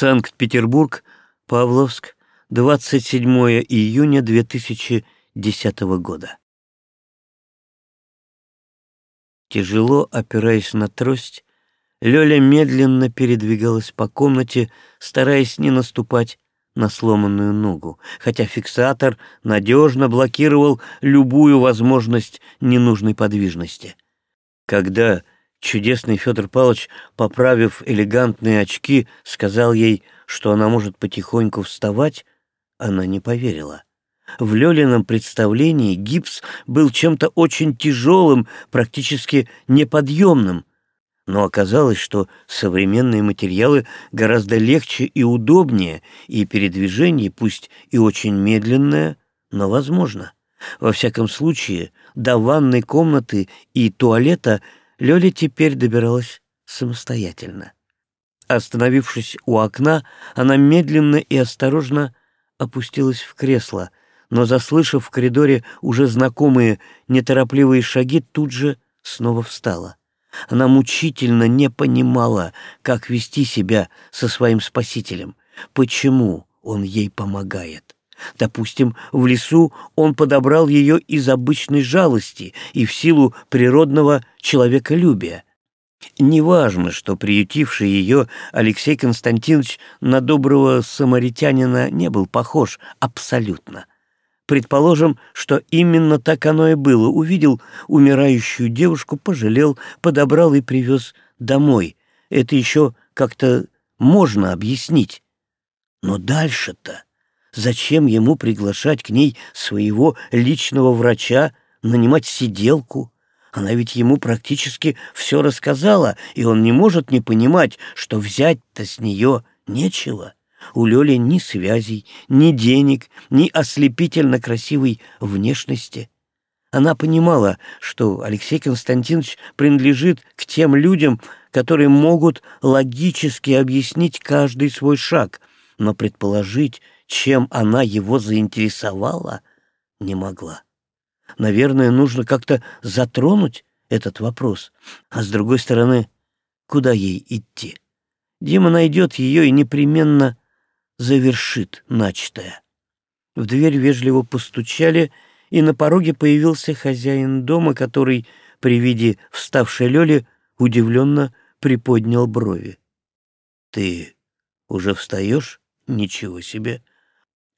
Санкт-Петербург, Павловск, 27 июня 2010 года. Тяжело опираясь на трость, Лёля медленно передвигалась по комнате, стараясь не наступать на сломанную ногу, хотя фиксатор надежно блокировал любую возможность ненужной подвижности. Когда чудесный Федор Павлович, поправив элегантные очки, сказал ей, что она может потихоньку вставать, она не поверила. В Лёлином представлении гипс был чем-то очень тяжелым, практически неподъемным, но оказалось, что современные материалы гораздо легче и удобнее, и передвижение, пусть и очень медленное, но возможно. Во всяком случае, до ванной комнаты и туалета Лёля теперь добиралась самостоятельно. Остановившись у окна, она медленно и осторожно опустилась в кресло, но, заслышав в коридоре уже знакомые неторопливые шаги, тут же снова встала. Она мучительно не понимала, как вести себя со своим спасителем, почему он ей помогает. Допустим, в лесу он подобрал ее из обычной жалости и в силу природного человеколюбия. Неважно, что приютивший ее Алексей Константинович на доброго самаритянина не был похож абсолютно. Предположим, что именно так оно и было. Увидел умирающую девушку, пожалел, подобрал и привез домой. Это еще как-то можно объяснить. Но дальше-то зачем ему приглашать к ней своего личного врача, нанимать сиделку? Она ведь ему практически все рассказала, и он не может не понимать, что взять-то с нее нечего. У Лёли ни связей, ни денег, ни ослепительно красивой внешности. Она понимала, что Алексей Константинович принадлежит к тем людям, которые могут логически объяснить каждый свой шаг, но предположить, чем она его заинтересовала, не могла. Наверное, нужно как-то затронуть этот вопрос. А с другой стороны, куда ей идти? Дима найдет ее и непременно завершит начатое. В дверь вежливо постучали, и на пороге появился хозяин дома, который при виде вставшей Лёли удивленно приподнял брови. — Ты уже встаешь? Ничего себе!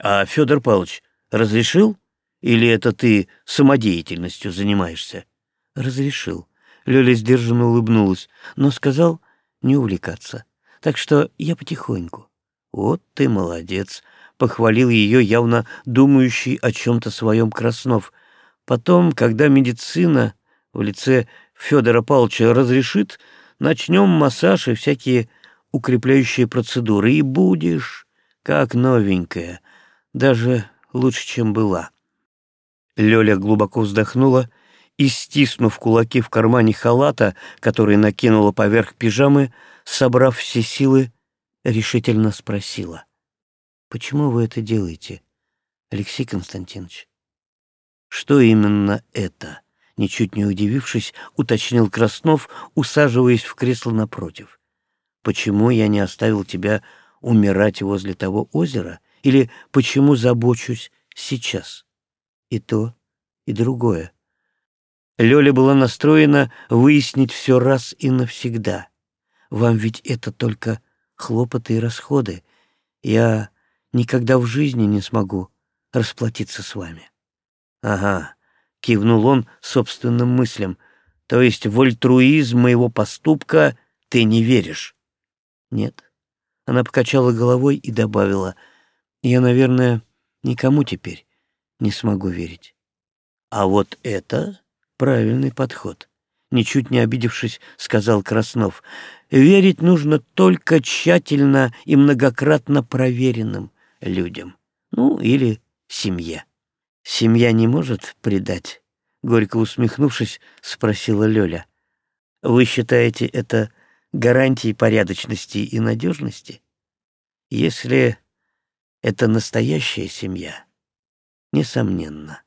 А Федор Павлович разрешил? Или это ты самодеятельностью занимаешься? — Разрешил. Лёля сдержанно улыбнулась, но сказал не увлекаться. Так что я потихоньку. «Вот ты молодец!» — похвалил ее явно думающий о чем-то своем Краснов. «Потом, когда медицина в лице Федора Павловича разрешит, начнем массаж и всякие укрепляющие процедуры, и будешь как новенькая, даже лучше, чем была». Лёля глубоко вздохнула и, стиснув кулаки в кармане халата, который накинула поверх пижамы, собрав все силы, решительно спросила. «Почему вы это делаете, Алексей Константинович?» «Что именно это?» Ничуть не удивившись, уточнил Краснов, усаживаясь в кресло напротив. «Почему я не оставил тебя умирать возле того озера? Или почему забочусь сейчас?» И то, и другое. Лёля была настроена выяснить все раз и навсегда. Вам ведь это только хлопоты и расходы. Я никогда в жизни не смогу расплатиться с вами. Ага, кивнул он собственным мыслям. То есть в альтруизм моего поступка ты не веришь? Нет. Она покачала головой и добавила. Я, наверное, никому теперь не смогу верить. А вот это правильный подход. Ничуть не обидевшись, сказал Краснов. Верить нужно только тщательно и многократно проверенным людям. Ну, или семье. Семья не может предать? Горько усмехнувшись, спросила Лёля. Вы считаете это гарантией порядочности и надежности? Если это настоящая семья, несомненно.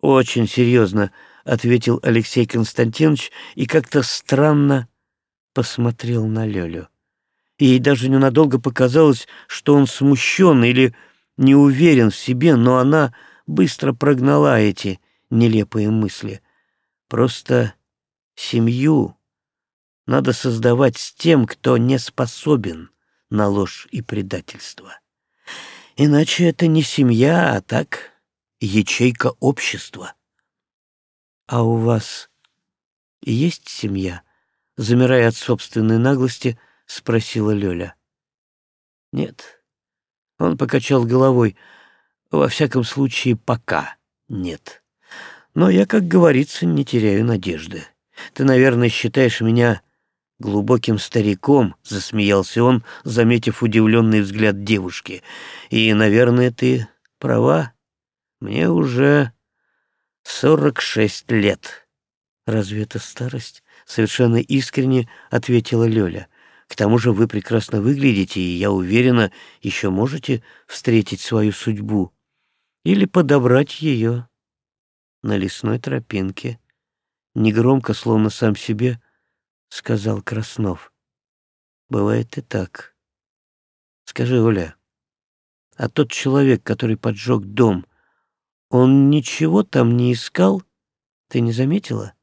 Очень серьезно ответил Алексей Константинович и как-то странно посмотрел на Лёлю. Ей даже ненадолго показалось, что он смущен или не уверен в себе, но она быстро прогнала эти нелепые мысли. Просто семью надо создавать с тем, кто не способен на ложь и предательство. Иначе это не семья, а так ячейка общества. А у вас есть семья? Замирая от собственной наглости, спросила Лёля. Нет. Он покачал головой. Во всяком случае, пока нет. Но я, как говорится, не теряю надежды. Ты, наверное, считаешь меня глубоким стариком, засмеялся он, заметив удивленный взгляд девушки. И, наверное, ты права. Мне уже сорок шесть лет. Разве это старость? Совершенно искренне ответила Лёля. К тому же вы прекрасно выглядите, и, я уверена, еще можете встретить свою судьбу или подобрать ее на лесной тропинке. Негромко, словно сам себе, сказал Краснов. Бывает и так. Скажи, Оля, а тот человек, который поджег дом, он ничего там не искал? Ты не заметила?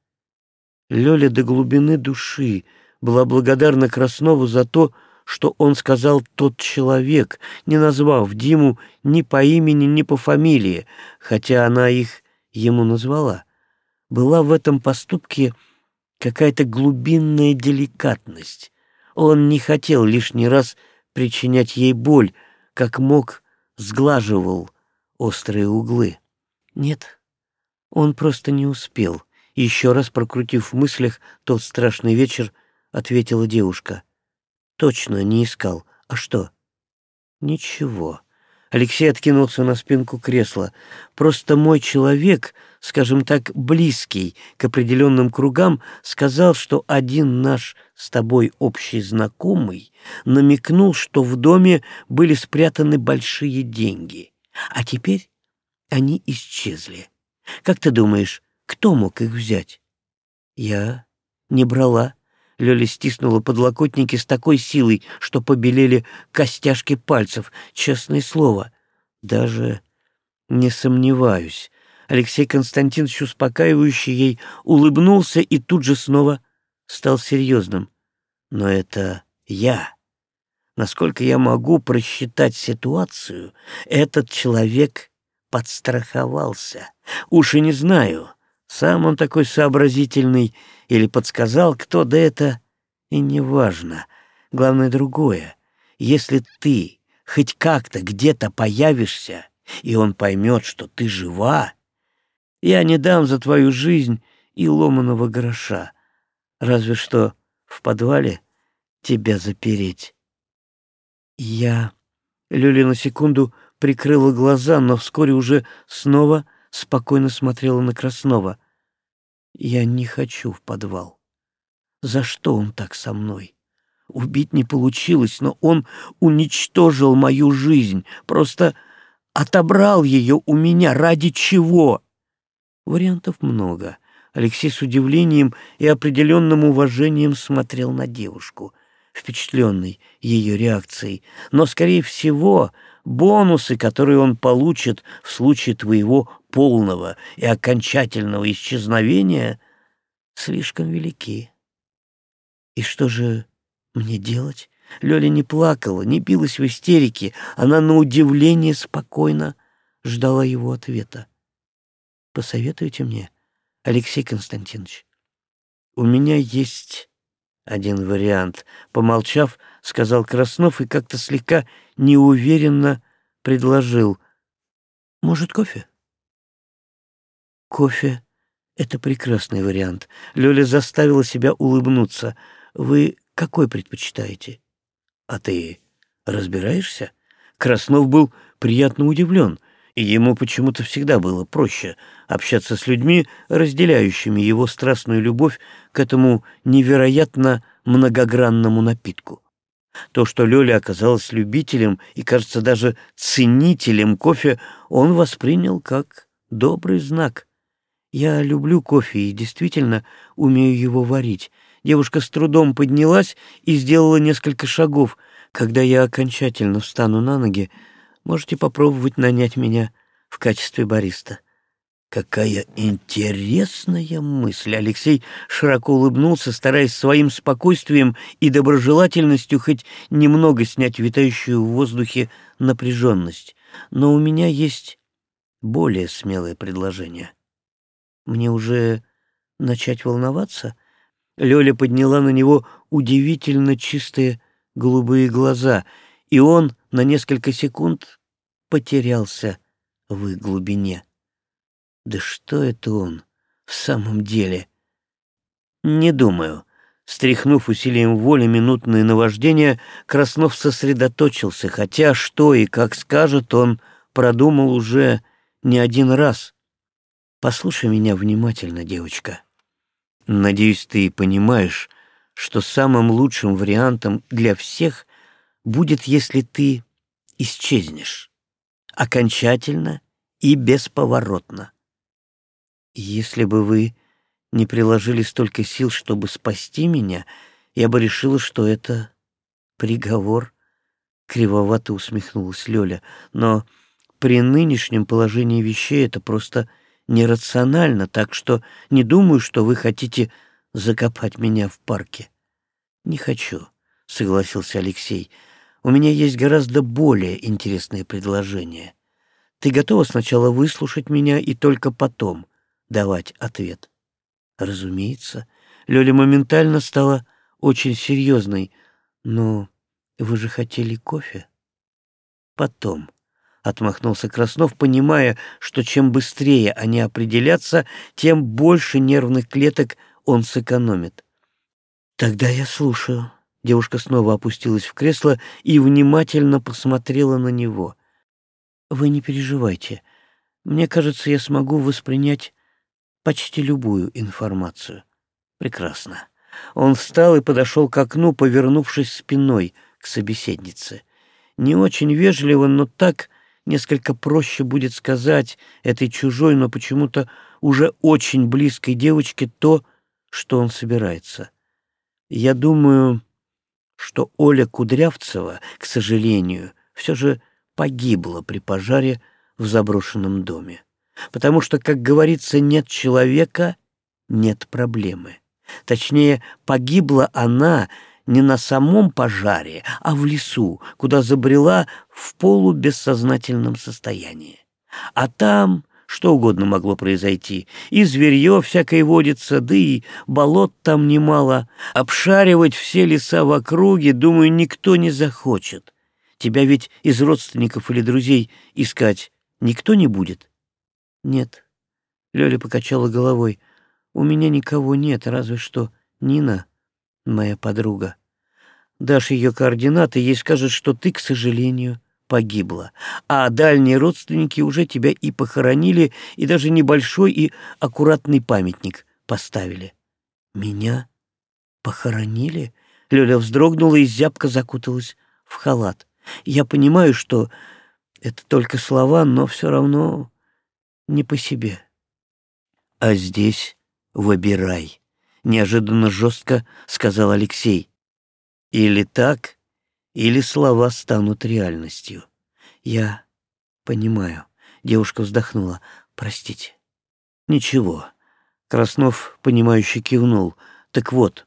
Лёля до глубины души была благодарна Краснову за то, что он сказал тот человек, не назвав Диму ни по имени, ни по фамилии, хотя она их ему назвала. Была в этом поступке какая-то глубинная деликатность. Он не хотел лишний раз причинять ей боль, как мог, сглаживал острые углы. Нет, он просто не успел. Еще раз прокрутив в мыслях тот страшный вечер, ответила девушка. Точно не искал. А что? Ничего. Алексей откинулся на спинку кресла. Просто мой человек, скажем так, близкий к определенным кругам, сказал, что один наш с тобой общий знакомый намекнул, что в доме были спрятаны большие деньги. А теперь они исчезли. Как ты думаешь, кто мог их взять? Я не брала. Лёля стиснула подлокотники с такой силой, что побелели костяшки пальцев. Честное слово, даже не сомневаюсь. Алексей Константинович, успокаивающий ей, улыбнулся и тут же снова стал серьезным. Но это я. Насколько я могу просчитать ситуацию, этот человек подстраховался. Уж и не знаю, сам он такой сообразительный или подсказал кто, да это и не важно. Главное другое. Если ты хоть как-то где-то появишься, и он поймет, что ты жива, я не дам за твою жизнь и ломаного гроша, разве что в подвале тебя запереть. Я... Люля на секунду прикрыла глаза, но вскоре уже снова спокойно смотрела на Краснова. Я не хочу в подвал. За что он так со мной? Убить не получилось, но он уничтожил мою жизнь, просто отобрал ее у меня. Ради чего? Вариантов много. Алексей с удивлением и определенным уважением смотрел на девушку, впечатленный ее реакцией. Но, скорее всего, бонусы, которые он получит в случае твоего полного и окончательного исчезновения, слишком велики. И что же мне делать? Лёля не плакала, не билась в истерике, она на удивление спокойно ждала его ответа. «Посоветуйте мне, Алексей Константинович. У меня есть один вариант», — помолчав, сказал Краснов и как-то слегка неуверенно предложил. «Может, кофе?» «Кофе — это прекрасный вариант». Лёля заставила себя улыбнуться. «Вы какой предпочитаете?» «А ты разбираешься?» Краснов был приятно удивлен, и ему почему-то всегда было проще общаться с людьми, разделяющими его страстную любовь к этому невероятно многогранному напитку. То, что Лёля оказалась любителем и, кажется, даже ценителем кофе, он воспринял как добрый знак. «Я люблю кофе и действительно умею его варить». Девушка с трудом поднялась и сделала несколько шагов — Когда я окончательно встану на ноги, можете попробовать нанять меня в качестве бариста. Какая интересная мысль! Алексей широко улыбнулся, стараясь своим спокойствием и доброжелательностью хоть немного снять витающую в воздухе напряженность. Но у меня есть более смелое предложение. Мне уже начать волноваться? Лёля подняла на него удивительно чистые голубые глаза, и он на несколько секунд потерялся в их глубине. Да что это он в самом деле? Не думаю. Стряхнув усилием воли минутное наваждение, Краснов сосредоточился, хотя что и как скажет, он продумал уже не один раз. Послушай меня внимательно, девочка. Надеюсь, ты понимаешь, что самым лучшим вариантом для всех будет, если ты исчезнешь. Окончательно и бесповоротно. Если бы вы не приложили столько сил, чтобы спасти меня, я бы решила, что это приговор. Кривовато усмехнулась Лёля. Но при нынешнем положении вещей это просто нерационально, так что не думаю, что вы хотите закопать меня в парке. Не хочу, согласился Алексей. У меня есть гораздо более интересное предложение. Ты готова сначала выслушать меня и только потом давать ответ. Разумеется, Лёля моментально стала очень серьезной. Но вы же хотели кофе? Потом. Отмахнулся Краснов, понимая, что чем быстрее они определятся, тем больше нервных клеток он сэкономит. «Тогда я слушаю». Девушка снова опустилась в кресло и внимательно посмотрела на него. «Вы не переживайте. Мне кажется, я смогу воспринять почти любую информацию. Прекрасно. Он встал и подошел к окну, повернувшись спиной к собеседнице. Не очень вежливо, но так несколько проще будет сказать этой чужой, но почему-то уже очень близкой девочке то, что он собирается. Я думаю, что Оля Кудрявцева, к сожалению, все же погибла при пожаре в заброшенном доме. Потому что, как говорится, нет человека — нет проблемы. Точнее, погибла она не на самом пожаре, а в лесу, куда забрела в полубессознательном состоянии. А там что угодно могло произойти. И зверье всякое водится, да и болот там немало. Обшаривать все леса в округе, думаю, никто не захочет. Тебя ведь из родственников или друзей искать никто не будет. «Нет». Лёля покачала головой. «У меня никого нет, разве что Нина, моя подруга. Дашь ее координаты, ей скажет, что ты, к сожалению, погибла, а дальние родственники уже тебя и похоронили, и даже небольшой и аккуратный памятник поставили». «Меня похоронили?» Лёля вздрогнула и зябко закуталась в халат. «Я понимаю, что это только слова, но все равно не по себе. А здесь выбирай, неожиданно жестко сказал Алексей. Или так, или слова станут реальностью. Я понимаю. Девушка вздохнула. Простите. Ничего. Краснов, понимающе кивнул. Так вот,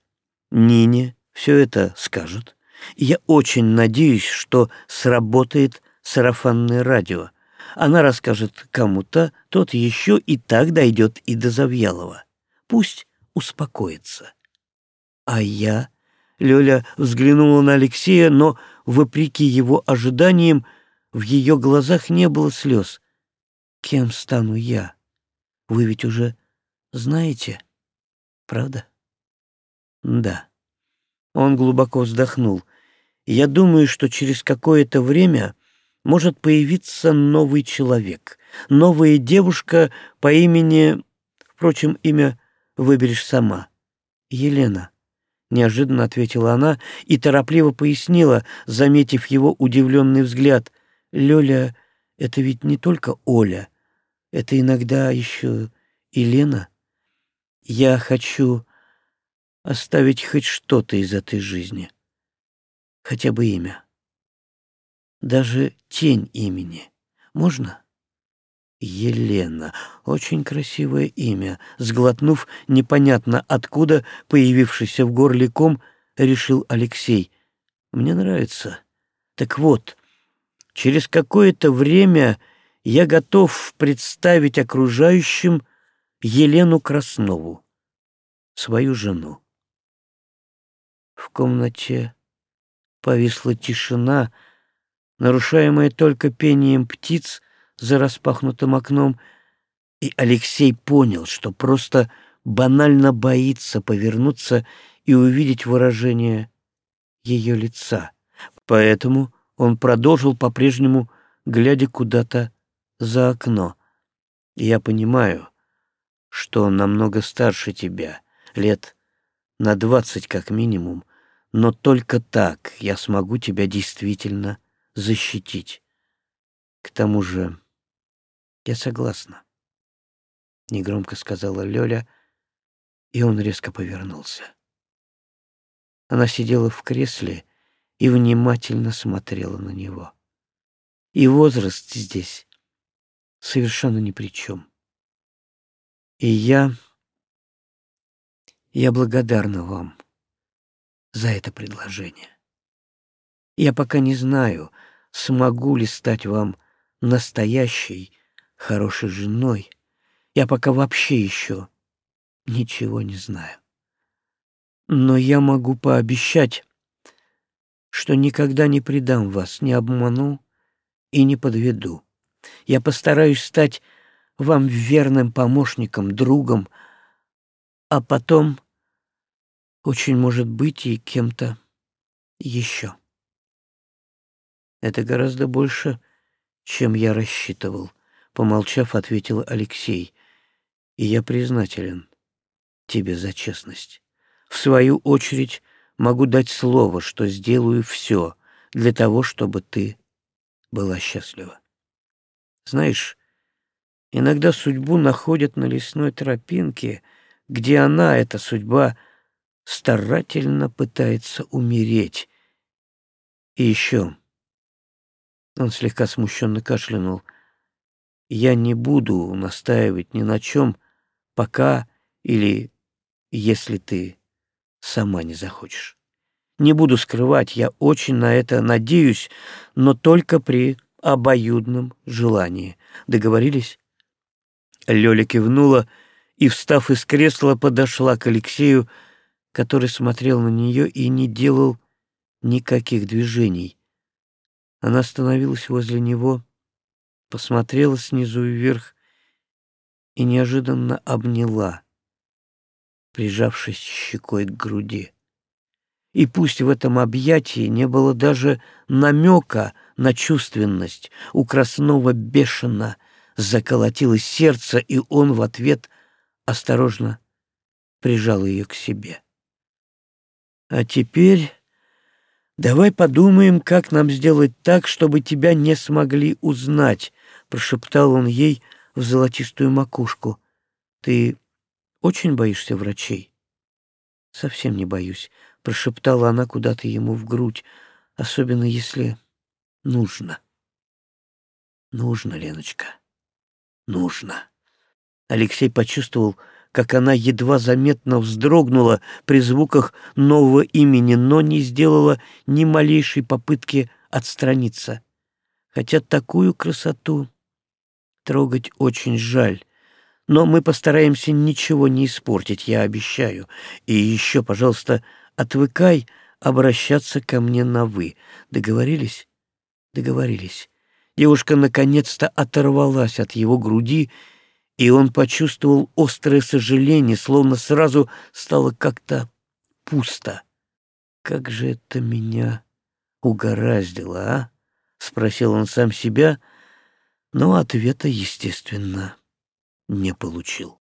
Нине все это скажут. я очень надеюсь, что сработает сарафанное радио. Она расскажет кому-то, тот еще и так дойдет и до Завьялова. Пусть успокоится. А я... Лёля взглянула на Алексея, но, вопреки его ожиданиям, в ее глазах не было слез. Кем стану я? Вы ведь уже знаете, правда? Да. Он глубоко вздохнул. Я думаю, что через какое-то время может появиться новый человек, новая девушка по имени... Впрочем, имя выберешь сама. Елена. Неожиданно ответила она и торопливо пояснила, заметив его удивленный взгляд. «Лёля, это ведь не только Оля. Это иногда еще и Лена. Я хочу оставить хоть что-то из этой жизни. Хотя бы имя. даже тень имени. Можно? Елена. Очень красивое имя. Сглотнув непонятно откуда появившийся в горле ком, решил Алексей. Мне нравится. Так вот, через какое-то время я готов представить окружающим Елену Краснову, свою жену. В комнате повисла тишина, нарушаемая только пением птиц за распахнутым окном, и Алексей понял, что просто банально боится повернуться и увидеть выражение ее лица. Поэтому он продолжил по-прежнему, глядя куда-то за окно. «Я понимаю, что он намного старше тебя, лет на двадцать как минимум, но только так я смогу тебя действительно защитить. К тому же я согласна, — негромко сказала Лёля, и он резко повернулся. Она сидела в кресле и внимательно смотрела на него. И возраст здесь совершенно ни при чем. И я... Я благодарна вам за это предложение. Я пока не знаю, смогу ли стать вам настоящей, хорошей женой. Я пока вообще еще ничего не знаю. Но я могу пообещать, что никогда не предам вас, не обману и не подведу. Я постараюсь стать вам верным помощником, другом, а потом, очень может быть, и кем-то еще. Это гораздо больше, чем я рассчитывал, помолчав, ответил Алексей. И я признателен тебе за честность. В свою очередь могу дать слово, что сделаю все для того, чтобы ты была счастлива. Знаешь, иногда судьбу находят на лесной тропинке, где она, эта судьба, старательно пытается умереть. И еще он слегка смущенно кашлянул. «Я не буду настаивать ни на чем, пока или если ты сама не захочешь. Не буду скрывать, я очень на это надеюсь, но только при обоюдном желании. Договорились?» Лёля кивнула и, встав из кресла, подошла к Алексею, который смотрел на нее и не делал никаких движений. Она остановилась возле него, посмотрела снизу вверх и неожиданно обняла, прижавшись щекой к груди. И пусть в этом объятии не было даже намека на чувственность, у Краснова бешено заколотилось сердце, и он в ответ осторожно прижал ее к себе. «А теперь «Давай подумаем, как нам сделать так, чтобы тебя не смогли узнать», — прошептал он ей в золотистую макушку. «Ты очень боишься врачей?» «Совсем не боюсь», — прошептала она куда-то ему в грудь, особенно если нужно. «Нужно, Леночка, нужно». Алексей почувствовал, как она едва заметно вздрогнула при звуках нового имени, но не сделала ни малейшей попытки отстраниться. Хотя такую красоту трогать очень жаль. Но мы постараемся ничего не испортить, я обещаю. И еще, пожалуйста, отвыкай обращаться ко мне на «вы». Договорились? Договорились. Девушка наконец-то оторвалась от его груди и он почувствовал острое сожаление, словно сразу стало как-то пусто. «Как же это меня угораздило, а?» — спросил он сам себя, но ответа, естественно, не получил.